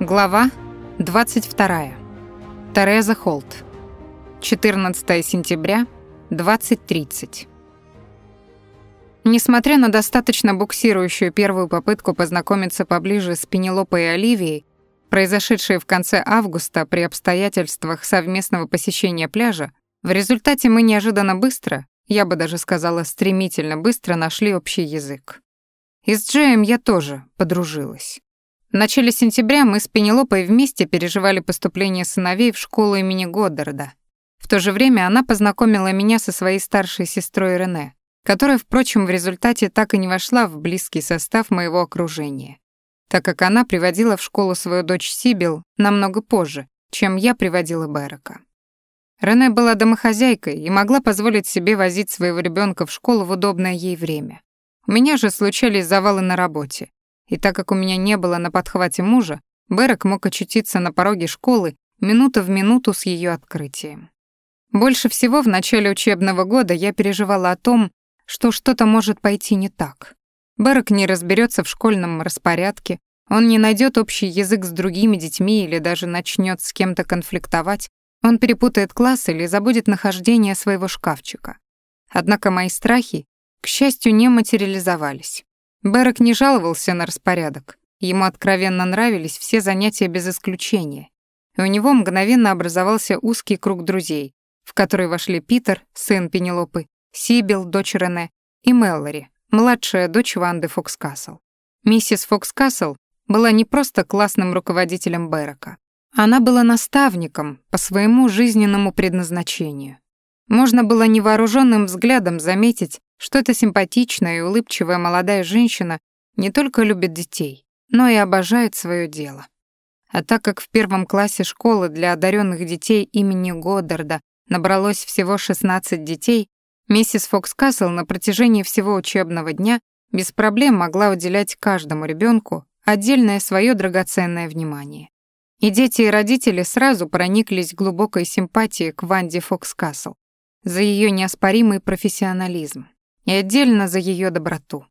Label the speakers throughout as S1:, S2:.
S1: Глава 22. Тереза Холт. 14 сентября, 20.30. Несмотря на достаточно буксирующую первую попытку познакомиться поближе с Пенелопой и Оливией, произошедшие в конце августа при обстоятельствах совместного посещения пляжа, в результате мы неожиданно быстро, я бы даже сказала стремительно быстро, нашли общий язык. И с Джеем я тоже подружилась. В начале сентября мы с Пенелопой вместе переживали поступление сыновей в школу имени Годдарда. В то же время она познакомила меня со своей старшей сестрой Рене, которая, впрочем, в результате так и не вошла в близкий состав моего окружения, так как она приводила в школу свою дочь Сибил намного позже, чем я приводила Берека. Рене была домохозяйкой и могла позволить себе возить своего ребенка в школу в удобное ей время. У меня же случались завалы на работе, и так как у меня не было на подхвате мужа, Берек мог очутиться на пороге школы минута в минуту с ее открытием. Больше всего в начале учебного года я переживала о том, что что-то может пойти не так. Берек не разберется в школьном распорядке, он не найдет общий язык с другими детьми или даже начнет с кем-то конфликтовать, он перепутает класс или забудет нахождение своего шкафчика. Однако мои страхи, к счастью, не материализовались. Берек не жаловался на распорядок. Ему откровенно нравились все занятия без исключения. И у него мгновенно образовался узкий круг друзей, в который вошли Питер, сын Пенелопы, Сибил, дочь Рене, и Мэллори, младшая дочь Ванды Фокскасл. Миссис Фокскасл была не просто классным руководителем Берека. Она была наставником по своему жизненному предназначению. Можно было невооруженным взглядом заметить, что эта симпатичная и улыбчивая молодая женщина не только любит детей, но и обожает свое дело. А так как в первом классе школы для одаренных детей имени Годдарда набралось всего 16 детей, миссис Фокс Касл на протяжении всего учебного дня без проблем могла уделять каждому ребенку отдельное свое драгоценное внимание. И дети и родители сразу прониклись глубокой симпатией к Ванде Фокс Касл за ее неоспоримый профессионализм и отдельно за ее доброту.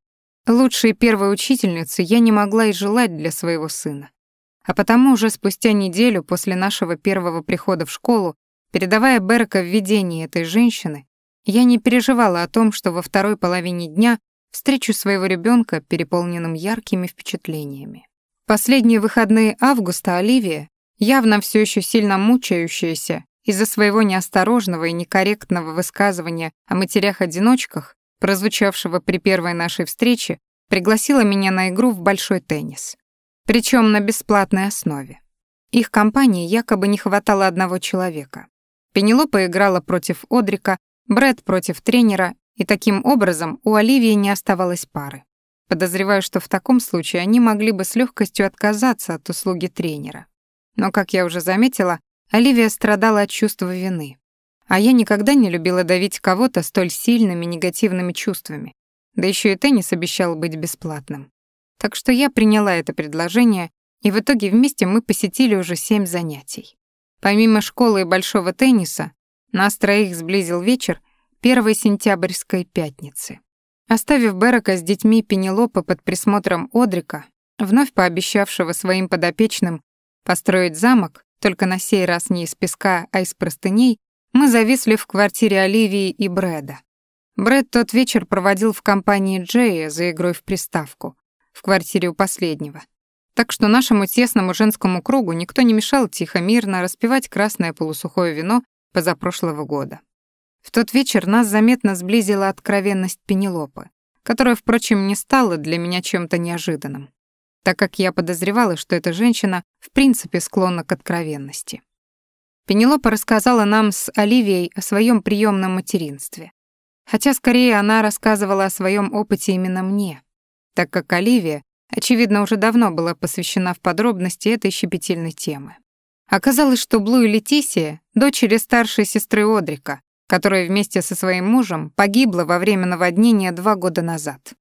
S1: Лучшей первой учительницы я не могла и желать для своего сына. А потому уже спустя неделю после нашего первого прихода в школу, передавая Берка в видение этой женщины, я не переживала о том, что во второй половине дня встречу своего ребенка, переполненным яркими впечатлениями. Последние выходные августа Оливия, явно все еще сильно мучающаяся из-за своего неосторожного и некорректного высказывания о матерях-одиночках, прозвучавшего при первой нашей встрече, пригласила меня на игру в большой теннис. Причем на бесплатной основе. Их компании якобы не хватало одного человека. Пенелопа играла против Одрика, Брэд против тренера, и таким образом у Оливии не оставалось пары. Подозреваю, что в таком случае они могли бы с легкостью отказаться от услуги тренера. Но, как я уже заметила, Оливия страдала от чувства вины. А я никогда не любила давить кого-то столь сильными негативными чувствами. Да еще и теннис обещал быть бесплатным. Так что я приняла это предложение, и в итоге вместе мы посетили уже семь занятий. Помимо школы и большого тенниса, нас троих сблизил вечер первой сентябрьской пятницы. Оставив Берека с детьми Пенелопы под присмотром Одрика, вновь пообещавшего своим подопечным построить замок, только на сей раз не из песка, а из простыней, мы зависли в квартире Оливии и Брэда. Брэд тот вечер проводил в компании Джея за игрой в приставку, в квартире у последнего. Так что нашему тесному женскому кругу никто не мешал тихо-мирно распивать красное полусухое вино позапрошлого года. В тот вечер нас заметно сблизила откровенность Пенелопы, которая, впрочем, не стала для меня чем-то неожиданным, так как я подозревала, что эта женщина в принципе склонна к откровенности. Пенелопа рассказала нам с Оливией о своем приемном материнстве. Хотя скорее она рассказывала о своем опыте именно мне, так как Оливия, очевидно, уже давно была посвящена в подробности этой щепетильной темы. Оказалось, что Блу и Летисия — дочери старшей сестры Одрика, которая вместе со своим мужем погибла во время наводнения два года назад.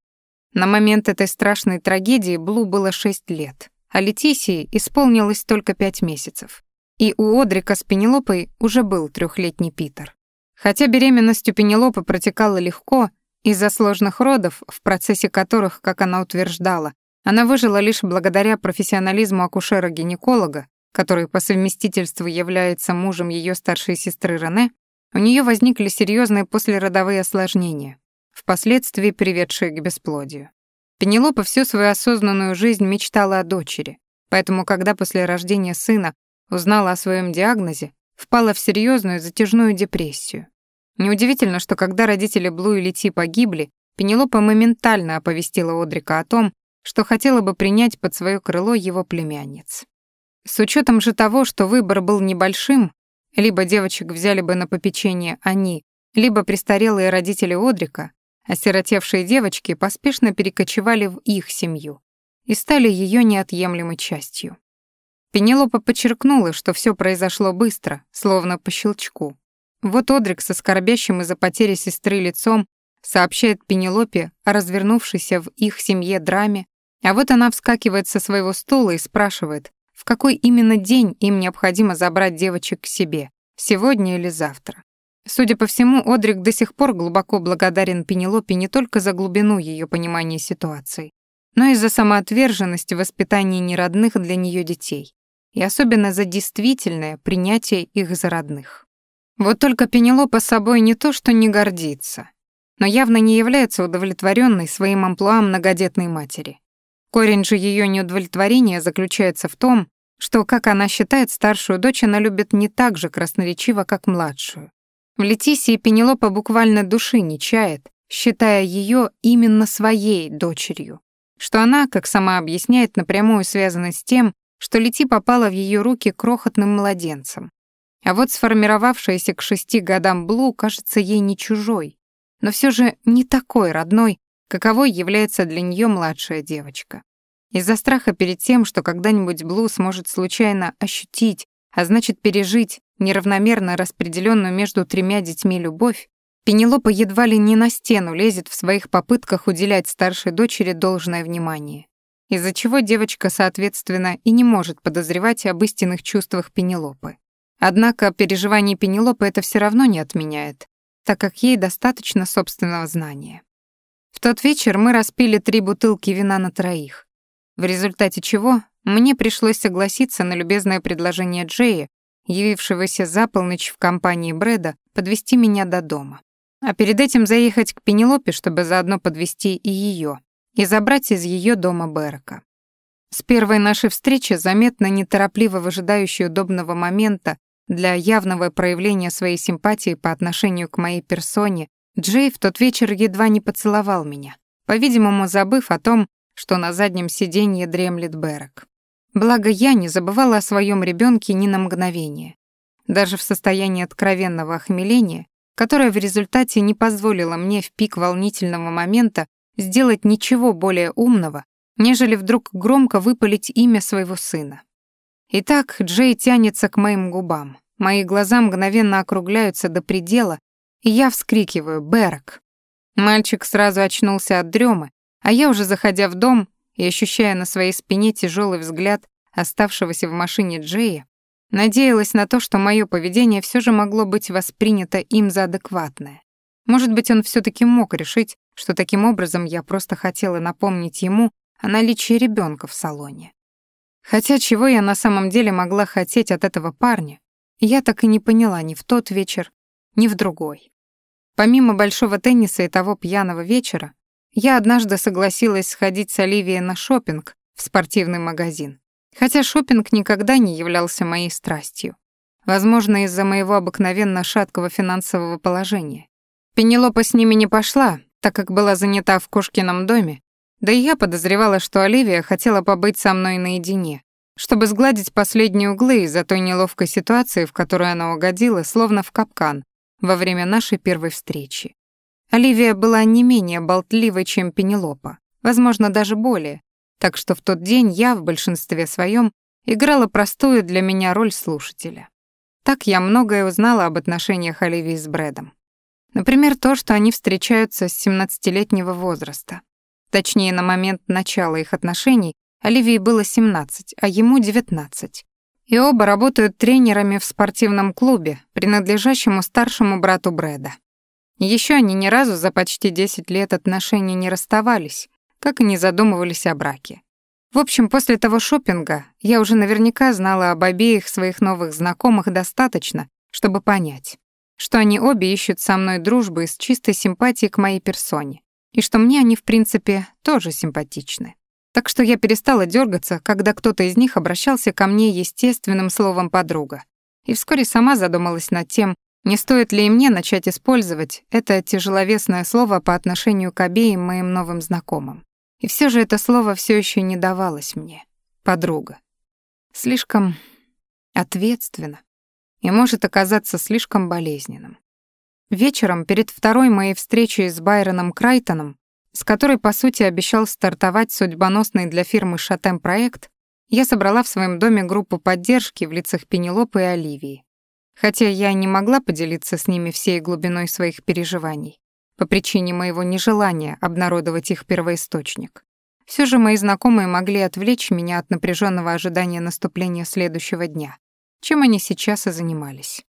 S1: На момент этой страшной трагедии Блу было шесть лет, а Летисии исполнилось только пять месяцев. И у Одрика с Пенелопой уже был трехлетний Питер. Хотя беременность у Пенелопы протекала легко, из-за сложных родов, в процессе которых, как она утверждала, Она выжила лишь благодаря профессионализму акушера-гинеколога, который по совместительству является мужем ее старшей сестры Рене, у нее возникли серьезные послеродовые осложнения, впоследствии приведшие к бесплодию. Пенелопа всю свою осознанную жизнь мечтала о дочери, поэтому когда после рождения сына узнала о своем диагнозе, впала в серьезную затяжную депрессию. Неудивительно, что когда родители Блу и Лети погибли, Пенелопа моментально оповестила Одрика о том, что хотела бы принять под свое крыло его племянниц. С учетом же того, что выбор был небольшим, либо девочек взяли бы на попечение они, либо престарелые родители Одрика, осиротевшие девочки поспешно перекочевали в их семью и стали ее неотъемлемой частью. Пенелопа подчеркнула, что все произошло быстро, словно по щелчку. Вот Одрик со скорбящим из-за потери сестры лицом сообщает Пенелопе о развернувшейся в их семье драме, а вот она вскакивает со своего стула и спрашивает, в какой именно день им необходимо забрать девочек к себе, сегодня или завтра. Судя по всему, Одрик до сих пор глубоко благодарен Пенелопе не только за глубину ее понимания ситуации, но и за самоотверженность в воспитании неродных для нее детей, и особенно за действительное принятие их за родных. Вот только Пенелопа собой не то что не гордится, но явно не является удовлетворенной своим амплуа многодетной матери. Корень же ее неудовлетворения заключается в том, что, как она считает, старшую дочь она любит не так же красноречиво, как младшую. В Летисии Пенелопа буквально души не чает, считая ее именно своей дочерью, что она, как сама объясняет, напрямую связана с тем, что Лети попала в ее руки крохотным младенцем. А вот сформировавшаяся к шести годам Блу кажется ей не чужой, но все же не такой родной, каковой является для нее младшая девочка. Из-за страха перед тем, что когда-нибудь Блу сможет случайно ощутить, а значит пережить неравномерно распределенную между тремя детьми любовь, Пенелопа едва ли не на стену лезет в своих попытках уделять старшей дочери должное внимание, из-за чего девочка, соответственно, и не может подозревать об истинных чувствах Пенелопы. Однако переживание Пенелопы это все равно не отменяет, так как ей достаточно собственного знания. В тот вечер мы распили три бутылки вина на троих, в результате чего мне пришлось согласиться на любезное предложение Джея, явившегося за полночь в компании Брэда, подвести меня до дома. А перед этим заехать к Пенелопе, чтобы заодно подвести и ее, и забрать из ее дома Берка. С первой нашей встречи, заметно неторопливо выжидающей удобного момента для явного проявления своей симпатии по отношению к моей персоне Джей в тот вечер едва не поцеловал меня, по-видимому, забыв о том, что на заднем сиденье дремлет Берек. Благо я не забывала о своем ребенке ни на мгновение. Даже в состоянии откровенного охмеления, которое в результате не позволило мне в пик волнительного момента сделать ничего более умного, нежели вдруг громко выпалить имя своего сына. Итак, Джей тянется к моим губам. Мои глаза мгновенно округляются до предела, и я вскрикиваю «Берок!». Мальчик сразу очнулся от дремы, а я уже заходя в дом и ощущая на своей спине тяжелый взгляд оставшегося в машине Джея, надеялась на то, что мое поведение все же могло быть воспринято им за адекватное. Может быть, он все таки мог решить, что таким образом я просто хотела напомнить ему о наличии ребенка в салоне. Хотя чего я на самом деле могла хотеть от этого парня, я так и не поняла ни в тот вечер, ни в другой. Помимо большого тенниса и того пьяного вечера, я однажды согласилась сходить с Оливией на шопинг в спортивный магазин. Хотя шопинг никогда не являлся моей страстью. Возможно, из-за моего обыкновенно шаткого финансового положения. Пенелопа с ними не пошла, так как была занята в Кошкином доме, да и я подозревала, что Оливия хотела побыть со мной наедине, чтобы сгладить последние углы из-за той неловкой ситуации, в которую она угодила, словно в капкан, во время нашей первой встречи. Оливия была не менее болтливой, чем Пенелопа, возможно, даже более, так что в тот день я в большинстве своем играла простую для меня роль слушателя. Так я многое узнала об отношениях Оливии с Брэдом. Например, то, что они встречаются с 17-летнего возраста. Точнее, на момент начала их отношений Оливии было 17, а ему 19. И оба работают тренерами в спортивном клубе, принадлежащему старшему брату Брэда. Еще они ни разу за почти 10 лет отношений не расставались, как и не задумывались о браке. В общем, после того шопинга я уже наверняка знала об обеих своих новых знакомых достаточно, чтобы понять, что они обе ищут со мной дружбы из чистой симпатии к моей персоне, и что мне они, в принципе, тоже симпатичны. Так что я перестала дергаться, когда кто-то из них обращался ко мне естественным словом «подруга», и вскоре сама задумалась над тем, не стоит ли и мне начать использовать это тяжеловесное слово по отношению к обеим моим новым знакомым. И все же это слово все еще не давалось мне. Подруга. Слишком ответственно и может оказаться слишком болезненным. Вечером, перед второй моей встречей с Байроном Крайтоном, с которой, по сути, обещал стартовать судьбоносный для фирмы «Шатем» проект, я собрала в своем доме группу поддержки в лицах Пенелопы и Оливии. Хотя я не могла поделиться с ними всей глубиной своих переживаний по причине моего нежелания обнародовать их первоисточник. Все же мои знакомые могли отвлечь меня от напряженного ожидания наступления следующего дня, чем они сейчас и занимались.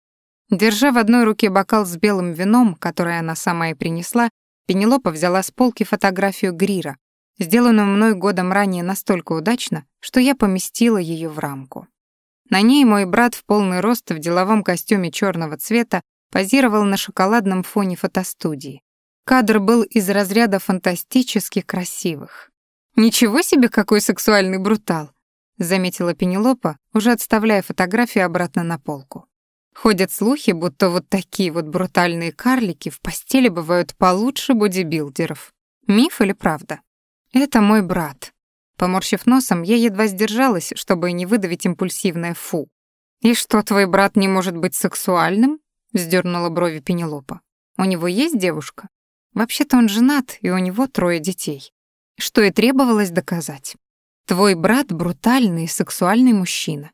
S1: Держа в одной руке бокал с белым вином, которое она сама и принесла, Пенелопа взяла с полки фотографию Грира, сделанную мной годом ранее настолько удачно, что я поместила ее в рамку. На ней мой брат в полный рост в деловом костюме черного цвета позировал на шоколадном фоне фотостудии, Кадр был из разряда фантастически красивых. «Ничего себе, какой сексуальный брутал!» — заметила Пенелопа, уже отставляя фотографию обратно на полку. Ходят слухи, будто вот такие вот брутальные карлики в постели бывают получше бодибилдеров. Миф или правда? Это мой брат. Поморщив носом, я едва сдержалась, чтобы не выдавить импульсивное «фу». «И что, твой брат не может быть сексуальным?» — вздернула брови Пенелопа. «У него есть девушка?» Вообще-то он женат, и у него трое детей. Что и требовалось доказать. Твой брат — брутальный сексуальный мужчина.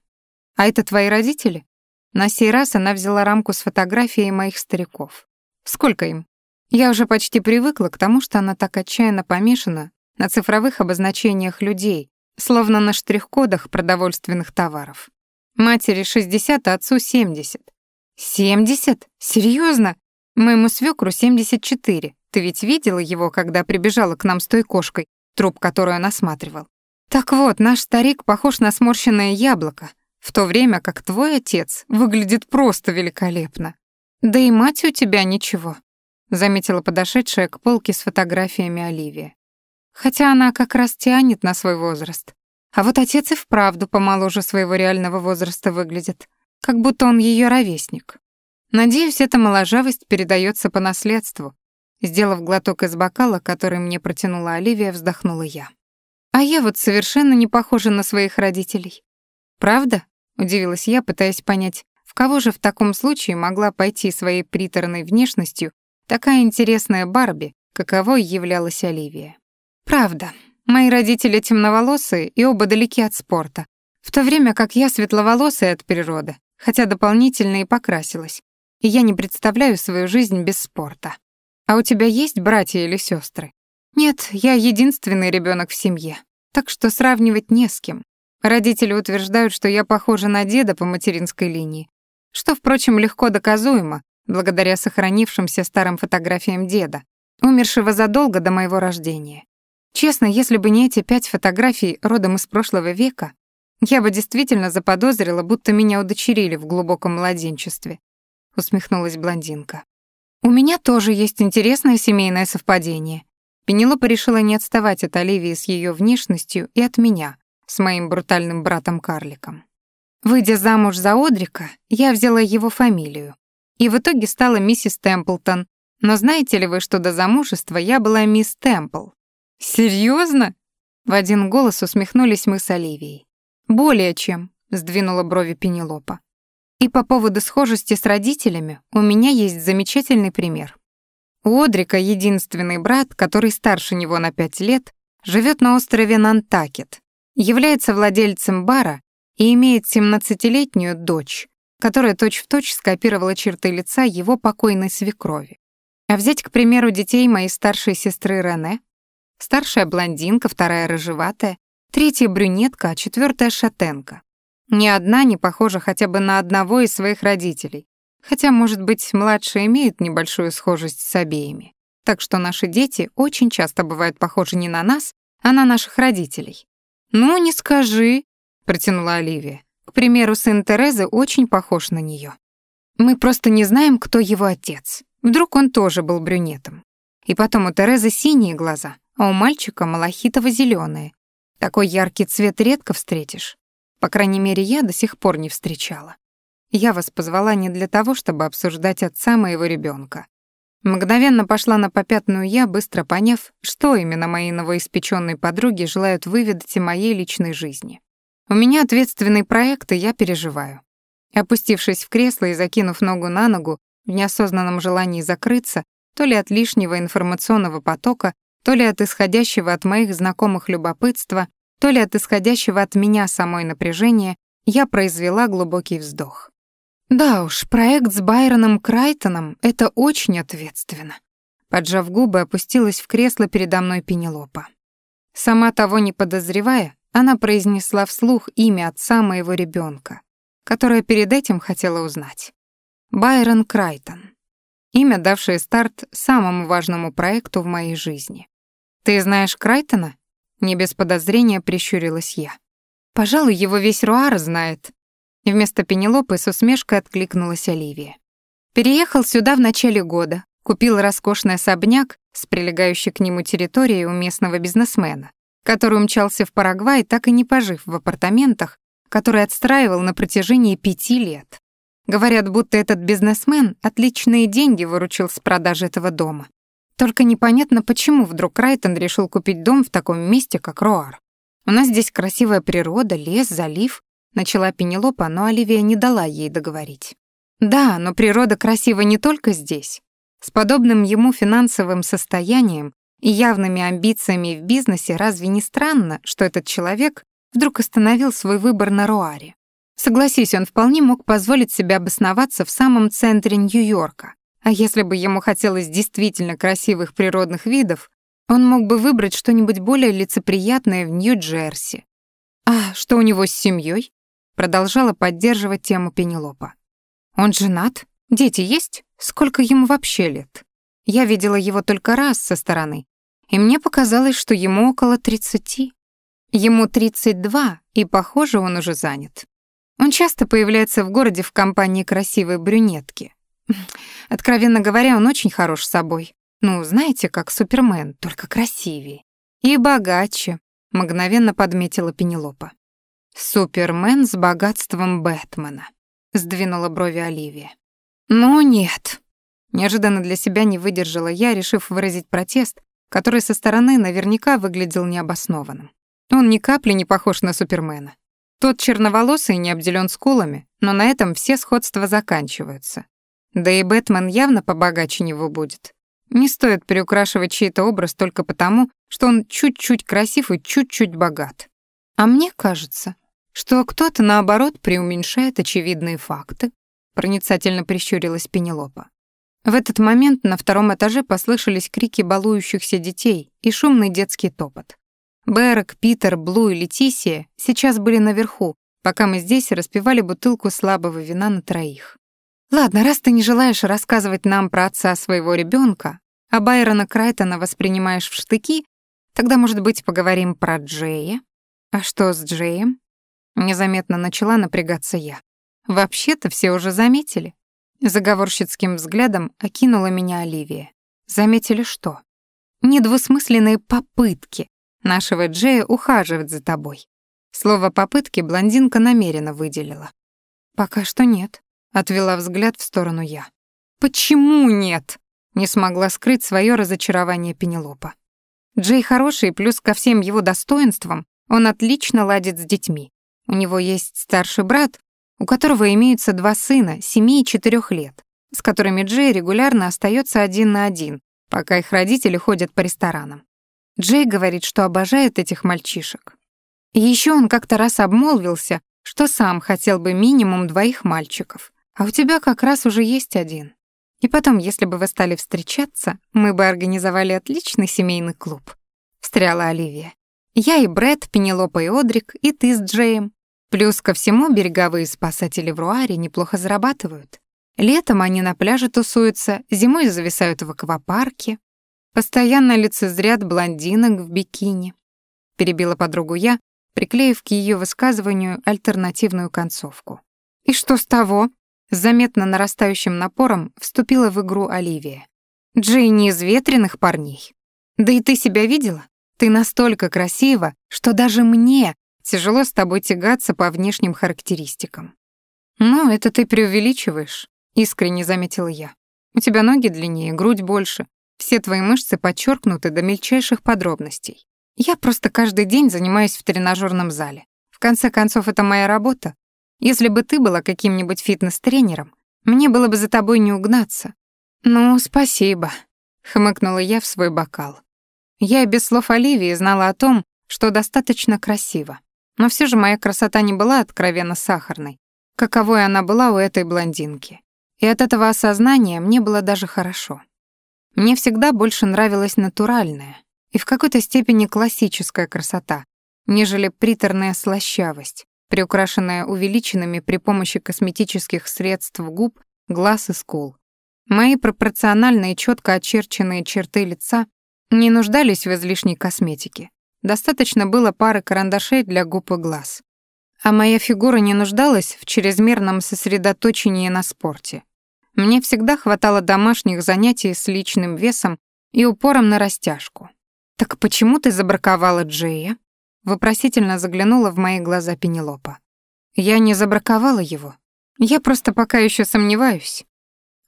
S1: А это твои родители? На сей раз она взяла рамку с фотографией моих стариков. Сколько им? Я уже почти привыкла к тому, что она так отчаянно помешана на цифровых обозначениях людей, словно на штрих-кодах продовольственных товаров. Матери 60, а отцу 70. 70? Серьезно? Моему свекру 74. Ты ведь видела его, когда прибежала к нам с той кошкой, труп которую он осматривал? Так вот, наш старик похож на сморщенное яблоко, в то время как твой отец выглядит просто великолепно. Да и мать у тебя ничего, заметила подошедшая к полке с фотографиями Оливия. Хотя она как раз тянет на свой возраст. А вот отец и вправду помоложе своего реального возраста выглядит, как будто он ее ровесник. Надеюсь, эта моложавость передается по наследству, Сделав глоток из бокала, который мне протянула Оливия, вздохнула я. А я вот совершенно не похожа на своих родителей. Правда? Удивилась я, пытаясь понять, в кого же в таком случае могла пойти своей приторной внешностью такая интересная Барби, каковой являлась Оливия. Правда. Мои родители темноволосые и оба далеки от спорта, в то время как я светловолосая от природы, хотя дополнительно и покрасилась. И я не представляю свою жизнь без спорта. А у тебя есть братья или сестры? Нет, я единственный ребенок в семье, так что сравнивать не с кем. Родители утверждают, что я похожа на деда по материнской линии, что, впрочем, легко доказуемо, благодаря сохранившимся старым фотографиям деда, умершего задолго до моего рождения. Честно, если бы не эти пять фотографий родом из прошлого века, я бы действительно заподозрила, будто меня удочерили в глубоком младенчестве, усмехнулась блондинка. У меня тоже есть интересное семейное совпадение. Пенелопа решила не отставать от Оливии с ее внешностью и от меня, с моим брутальным братом-карликом. Выйдя замуж за Одрика, я взяла его фамилию. И в итоге стала миссис Темплтон. Но знаете ли вы, что до замужества я была мисс Темпл? Серьезно? В один голос усмехнулись мы с Оливией. Более чем, сдвинула брови Пенелопа. И по поводу схожести с родителями у меня есть замечательный пример. У Одрика единственный брат, который старше него на пять лет, живет на острове Нантакет, является владельцем бара и имеет 17-летнюю дочь, которая точь-в-точь точь скопировала черты лица его покойной свекрови. А взять, к примеру, детей моей старшей сестры Рене. Старшая блондинка, вторая рыжеватая, третья брюнетка, а четвертая шатенка. Ни одна не похожа хотя бы на одного из своих родителей, хотя, может быть, младшая имеет небольшую схожесть с обеими. Так что наши дети очень часто бывают похожи не на нас, а на наших родителей. «Ну, не скажи», — протянула Оливия. «К примеру, сын Терезы очень похож на нее. Мы просто не знаем, кто его отец. Вдруг он тоже был брюнетом. И потом у Терезы синие глаза, а у мальчика малахитово зеленые Такой яркий цвет редко встретишь. По крайней мере, я до сих пор не встречала. Я вас позвала не для того, чтобы обсуждать отца моего ребенка. Мгновенно пошла на попятную я, быстро поняв, что именно мои новоиспечённые подруги желают выведать о моей личной жизни. У меня ответственный проект, и я переживаю. Опустившись в кресло и закинув ногу на ногу, в неосознанном желании закрыться, то ли от лишнего информационного потока, то ли от исходящего от моих знакомых любопытства, то ли от исходящего от меня самой напряжения, я произвела глубокий вздох. Да уж, проект с Байроном Крайтоном — это очень ответственно. Поджав губы, опустилась в кресло передо мной Пенелопа. Сама того не подозревая, она произнесла вслух имя отца моего ребенка, которое перед этим хотела узнать. Байрон Крайтон. Имя, давшее старт самому важному проекту в моей жизни. «Ты знаешь Крайтона?» Не без подозрения прищурилась я. «Пожалуй, его весь Руар знает», Вместо Пенелопы с усмешкой откликнулась Оливия. Переехал сюда в начале года, купил роскошный особняк с прилегающей к нему территорией у местного бизнесмена, который умчался в Парагвай, так и не пожив в апартаментах, которые отстраивал на протяжении пяти лет. Говорят, будто этот бизнесмен отличные деньги выручил с продажи этого дома. Только непонятно, почему вдруг Райтон решил купить дом в таком месте, как Роар. У нас здесь красивая природа, лес, залив, начала Пенелопа, но Оливия не дала ей договорить. Да, но природа красива не только здесь. С подобным ему финансовым состоянием и явными амбициями в бизнесе разве не странно, что этот человек вдруг остановил свой выбор на Руаре? Согласись, он вполне мог позволить себе обосноваться в самом центре Нью-Йорка. А если бы ему хотелось действительно красивых природных видов, он мог бы выбрать что-нибудь более лицеприятное в Нью-Джерси. А что у него с семьей? Продолжала поддерживать тему Пенелопа. «Он женат? Дети есть? Сколько ему вообще лет? Я видела его только раз со стороны, и мне показалось, что ему около тридцати. Ему тридцать два, и, похоже, он уже занят. Он часто появляется в городе в компании красивой брюнетки. Откровенно говоря, он очень хорош собой. Ну, знаете, как Супермен, только красивее. И богаче, мгновенно подметила Пенелопа. «Супермен с богатством Бэтмена», — сдвинула брови Оливия. «Ну нет». Неожиданно для себя не выдержала я, решив выразить протест, который со стороны наверняка выглядел необоснованным. Он ни капли не похож на Супермена. Тот черноволосый не обделен скулами, но на этом все сходства заканчиваются. Да и Бэтмен явно побогаче него будет. Не стоит приукрашивать чей-то образ только потому, что он чуть-чуть красив и чуть-чуть богат. А мне кажется, что кто-то, наоборот, преуменьшает очевидные факты, проницательно прищурилась Пенелопа. В этот момент на втором этаже послышались крики балующихся детей и шумный детский топот. Берек, Питер, Блу и Летисия сейчас были наверху, пока мы здесь распивали бутылку слабого вина на троих. «Ладно, раз ты не желаешь рассказывать нам про отца своего ребенка, а Байрона Крайтона воспринимаешь в штыки, тогда, может быть, поговорим про Джея? А что с Джеем? Незаметно начала напрягаться я. Вообще-то все уже заметили. Заговорщицким взглядом окинула меня Оливия. Заметили что? Недвусмысленные попытки нашего Джея ухаживать за тобой. Слово «попытки» блондинка намеренно выделила. «Пока что нет», — отвела взгляд в сторону я. «Почему нет?» — не смогла скрыть свое разочарование Пенелопа. Джей хороший, плюс ко всем его достоинствам он отлично ладит с детьми. У него есть старший брат, у которого имеются два сына, семи и четырех лет, с которыми Джей регулярно остается один на один, пока их родители ходят по ресторанам. Джей говорит, что обожает этих мальчишек. Еще он как-то раз обмолвился, что сам хотел бы минимум двоих мальчиков, а у тебя как раз уже есть один. И потом, если бы вы стали встречаться, мы бы организовали отличный семейный клуб. Встряла Оливия. Я и Брэд, Пенелопа и Одрик, и ты с Джеем. Плюс ко всему береговые спасатели в Руаре неплохо зарабатывают. Летом они на пляже тусуются, зимой зависают в аквапарке. Постоянно лицезрят блондинок в бикини. Перебила подругу я, приклеив к ее высказыванию альтернативную концовку. «И что с того?» Заметно нарастающим напором вступила в игру Оливия. «Джей не из ветреных парней. Да и ты себя видела? Ты настолько красива, что даже мне тяжело с тобой тягаться по внешним характеристикам». «Ну, это ты преувеличиваешь», — искренне заметила я. «У тебя ноги длиннее, грудь больше, все твои мышцы подчеркнуты до мельчайших подробностей. Я просто каждый день занимаюсь в тренажерном зале. В конце концов, это моя работа, если бы ты была каким-нибудь фитнес-тренером, мне было бы за тобой не угнаться. Ну, спасибо, хмыкнула я в свой бокал. Я без слов Оливии знала о том, что достаточно красиво. Но все же моя красота не была откровенно сахарной, каковой она была у этой блондинки. И от этого осознания мне было даже хорошо. Мне всегда больше нравилась натуральная и в какой-то степени классическая красота, нежели приторная слащавость, приукрашенная увеличенными при помощи косметических средств губ, глаз и скул. Мои пропорциональные четко очерченные черты лица не нуждались в излишней косметике. Достаточно было пары карандашей для губ и глаз. А моя фигура не нуждалась в чрезмерном сосредоточении на спорте. Мне всегда хватало домашних занятий с личным весом и упором на растяжку. «Так почему ты забраковала Джея?» Вопросительно заглянула в мои глаза Пенелопа. Я не забраковала его. Я просто пока еще сомневаюсь.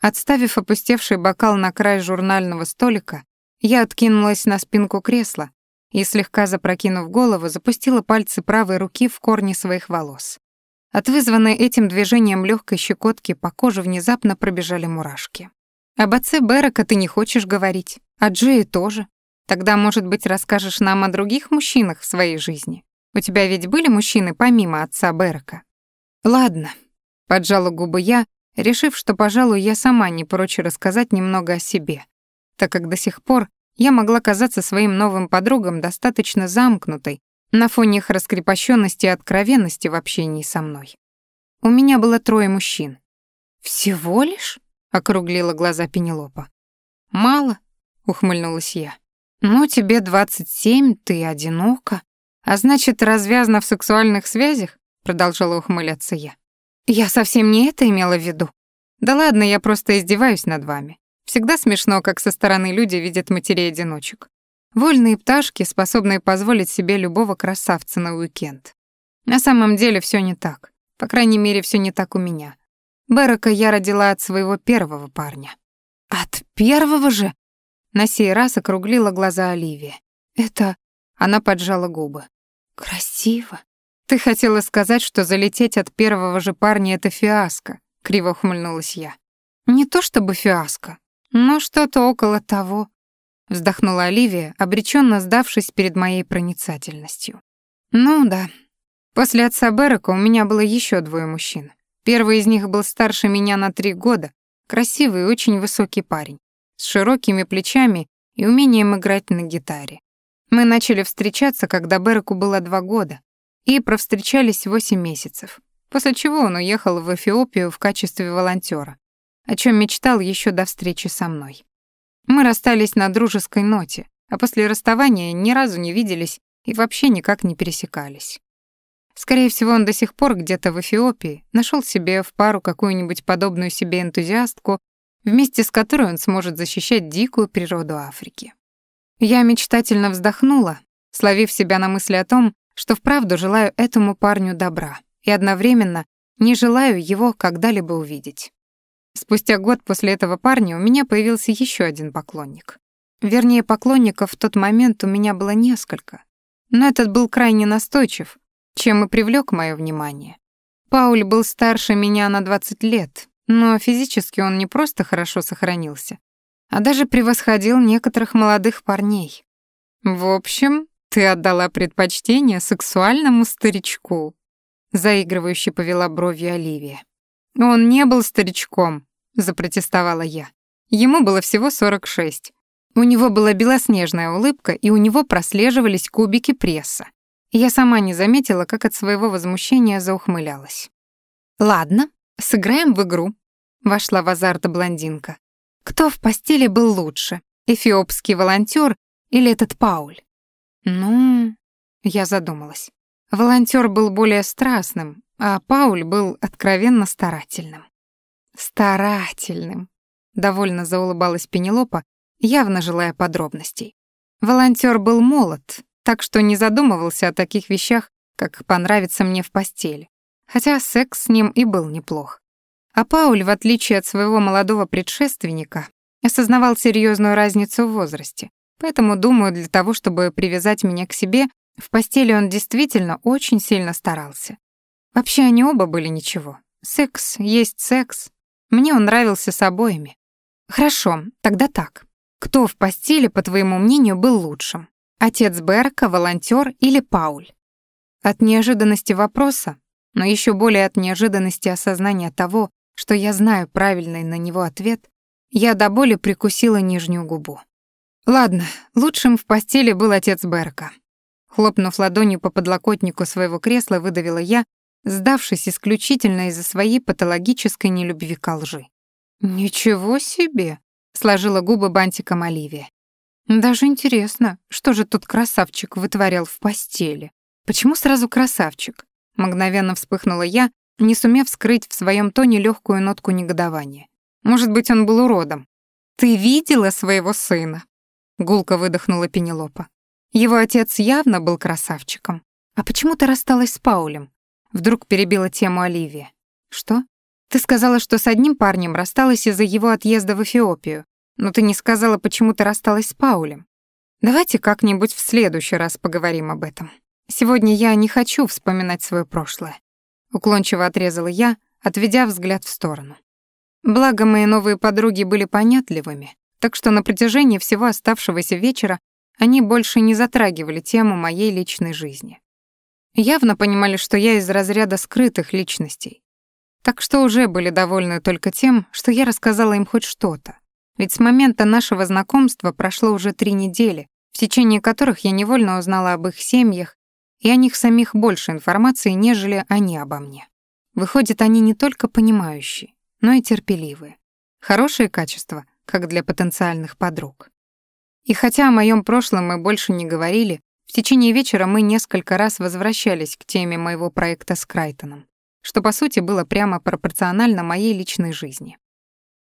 S1: Отставив опустевший бокал на край журнального столика, я откинулась на спинку кресла и, слегка запрокинув голову, запустила пальцы правой руки в корни своих волос. От вызванной этим движением легкой щекотки по коже внезапно пробежали мурашки. «Об отце Берека ты не хочешь говорить, а Джеи тоже. Тогда, может быть, расскажешь нам о других мужчинах в своей жизни? У тебя ведь были мужчины помимо отца Берка? Ладно, поджала губы я, решив, что, пожалуй, я сама не прочь рассказать немного о себе, так как до сих пор я могла казаться своим новым подругам достаточно замкнутой на фоне их раскрепощенности и откровенности в общении со мной. У меня было трое мужчин. «Всего лишь?» — округлила глаза Пенелопа. «Мало», — ухмыльнулась я. «Ну, тебе двадцать семь, ты одинока. А значит, развязана в сексуальных связях?» Продолжала ухмыляться я. «Я совсем не это имела в виду. Да ладно, я просто издеваюсь над вами. Всегда смешно, как со стороны люди видят матерей-одиночек. Вольные пташки, способные позволить себе любого красавца на уикенд. На самом деле все не так. По крайней мере, все не так у меня. Берака я родила от своего первого парня. От первого же? На сей раз округлила глаза Оливия. «Это...» Она поджала губы. «Красиво. Ты хотела сказать, что залететь от первого же парня — это фиаско», — криво ухмыльнулась я. «Не то чтобы фиаско, но что-то около того», — вздохнула Оливия, обреченно сдавшись перед моей проницательностью. «Ну да. После отца Берека у меня было еще двое мужчин. Первый из них был старше меня на три года, красивый и очень высокий парень с широкими плечами и умением играть на гитаре. Мы начали встречаться, когда Береку было два года, и провстречались восемь месяцев, после чего он уехал в Эфиопию в качестве волонтера, о чем мечтал еще до встречи со мной. Мы расстались на дружеской ноте, а после расставания ни разу не виделись и вообще никак не пересекались. Скорее всего, он до сих пор где-то в Эфиопии нашел себе в пару какую-нибудь подобную себе энтузиастку вместе с которой он сможет защищать дикую природу Африки. Я мечтательно вздохнула, словив себя на мысли о том, что вправду желаю этому парню добра и одновременно не желаю его когда-либо увидеть. Спустя год после этого парня у меня появился еще один поклонник. Вернее, поклонников в тот момент у меня было несколько, но этот был крайне настойчив, чем и привлек мое внимание. Пауль был старше меня на 20 лет, но физически он не просто хорошо сохранился, а даже превосходил некоторых молодых парней. В общем, ты отдала предпочтение сексуальному старичку, заигрывающе повела бровью Оливия. Он не был старичком, запротестовала я. Ему было всего 46. У него была белоснежная улыбка, и у него прослеживались кубики пресса. Я сама не заметила, как от своего возмущения заухмылялась. «Ладно, сыграем в игру», Вошла в азарт блондинка. Кто в постели был лучше, эфиопский волонтер или этот Пауль? Ну, я задумалась. Волонтер был более страстным, а Пауль был откровенно старательным. Старательным. Довольно заулыбалась Пенелопа, явно желая подробностей. Волонтер был молод, так что не задумывался о таких вещах, как понравится мне в постели. Хотя секс с ним и был неплох. А Пауль, в отличие от своего молодого предшественника, осознавал серьезную разницу в возрасте. Поэтому, думаю, для того, чтобы привязать меня к себе, в постели он действительно очень сильно старался. Вообще они оба были ничего. Секс есть секс. Мне он нравился с обоими. Хорошо, тогда так. Кто в постели, по твоему мнению, был лучшим? Отец Берка, волонтер или Пауль? От неожиданности вопроса, но еще более от неожиданности осознания того, что я знаю правильный на него ответ, я до боли прикусила нижнюю губу. Ладно, лучшим в постели был отец Берка. Хлопнув ладонью по подлокотнику своего кресла, выдавила я, сдавшись исключительно из-за своей патологической нелюбви к лжи. «Ничего себе!» — сложила губы бантиком Оливия. Даже интересно, что же тут красавчик вытворял в постели? Почему сразу красавчик? Мгновенно вспыхнула я, не сумев скрыть в своем тоне легкую нотку негодования. Может быть, он был уродом. Ты видела своего сына? Гулко выдохнула Пенелопа. Его отец явно был красавчиком. А почему ты рассталась с Паулем? Вдруг перебила тему Оливия. Что? Ты сказала, что с одним парнем рассталась из-за его отъезда в Эфиопию, но ты не сказала, почему ты рассталась с Паулем. Давайте как-нибудь в следующий раз поговорим об этом. Сегодня я не хочу вспоминать свое прошлое. Уклончиво отрезала я, отведя взгляд в сторону. Благо, мои новые подруги были понятливыми, так что на протяжении всего оставшегося вечера они больше не затрагивали тему моей личной жизни. Явно понимали, что я из разряда скрытых личностей. Так что уже были довольны только тем, что я рассказала им хоть что-то, ведь с момента нашего знакомства прошло уже три недели, в течение которых я невольно узнала об их семьях и о них самих больше информации, нежели они обо мне. Выходит, они не только понимающие, но и терпеливые. Хорошие качества, как для потенциальных подруг. И хотя о моем прошлом мы больше не говорили, в течение вечера мы несколько раз возвращались к теме моего проекта с Крайтоном, что по сути было прямо пропорционально моей личной жизни.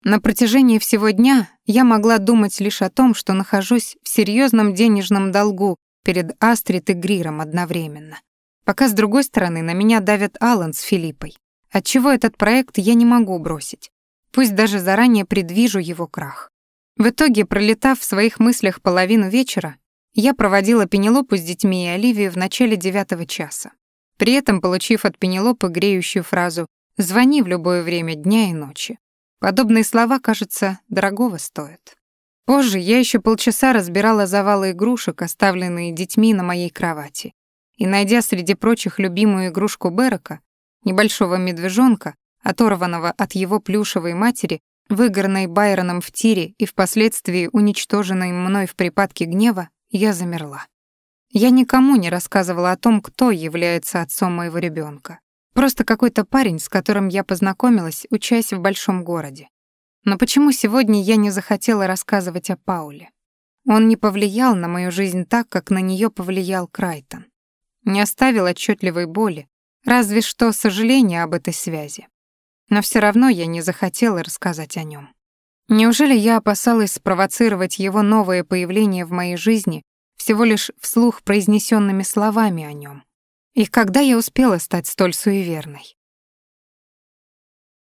S1: На протяжении всего дня я могла думать лишь о том, что нахожусь в серьезном денежном долгу перед Астрид и Гриром одновременно. Пока с другой стороны на меня давят Алан с Филиппой. Отчего этот проект я не могу бросить. Пусть даже заранее предвижу его крах. В итоге, пролетав в своих мыслях половину вечера, я проводила Пенелопу с детьми и Оливию в начале девятого часа. При этом получив от Пенелопы греющую фразу «Звони в любое время дня и ночи». Подобные слова, кажется, дорогого стоят. Позже я еще полчаса разбирала завалы игрушек, оставленные детьми на моей кровати. И, найдя среди прочих любимую игрушку Берека, небольшого медвежонка, оторванного от его плюшевой матери, выигранной Байроном в тире и впоследствии уничтоженной мной в припадке гнева, я замерла. Я никому не рассказывала о том, кто является отцом моего ребенка. Просто какой-то парень, с которым я познакомилась, учась в большом городе. Но почему сегодня я не захотела рассказывать о Пауле? Он не повлиял на мою жизнь так, как на нее повлиял Крайтон. Не оставил отчетливой боли, разве что сожаление об этой связи. Но все равно я не захотела рассказать о нем. Неужели я опасалась спровоцировать его новое появление в моей жизни всего лишь вслух произнесенными словами о нем? И когда я успела стать столь суеверной?